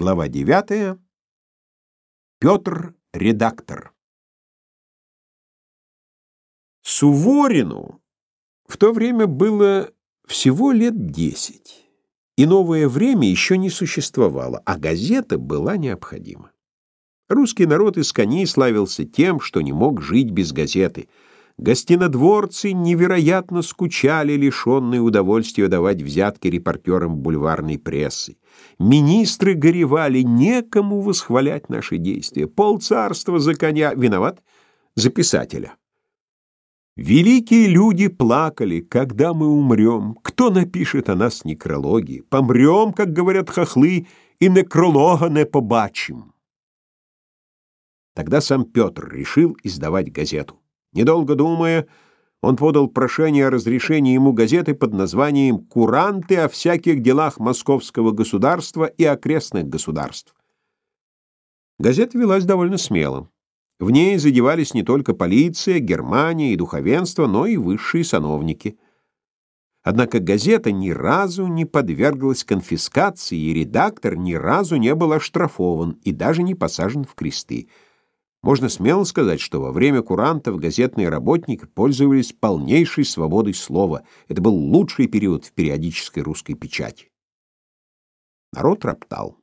Глава 9. Петр редактор. Суворину в то время было всего лет десять, и новое время еще не существовало, а газета была необходима. Русский народ из коней славился тем, что не мог жить без газеты. Гостинодворцы невероятно скучали, лишенные удовольствия давать взятки репортерам бульварной прессы. Министры горевали, некому восхвалять наши действия. Полцарства за коня виноват за писателя. Великие люди плакали, когда мы умрем. Кто напишет о нас некрологи? Помрем, как говорят хохлы, и некролога не побачим. Тогда сам Петр решил издавать газету. Недолго думая, он подал прошение о разрешении ему газеты под названием «Куранты о всяких делах московского государства и окрестных государств». Газета велась довольно смело. В ней задевались не только полиция, Германия и духовенство, но и высшие сановники. Однако газета ни разу не подверглась конфискации, и редактор ни разу не был оштрафован и даже не посажен в кресты. Можно смело сказать, что во время курантов газетные работники пользовались полнейшей свободой слова. Это был лучший период в периодической русской печати. Народ роптал.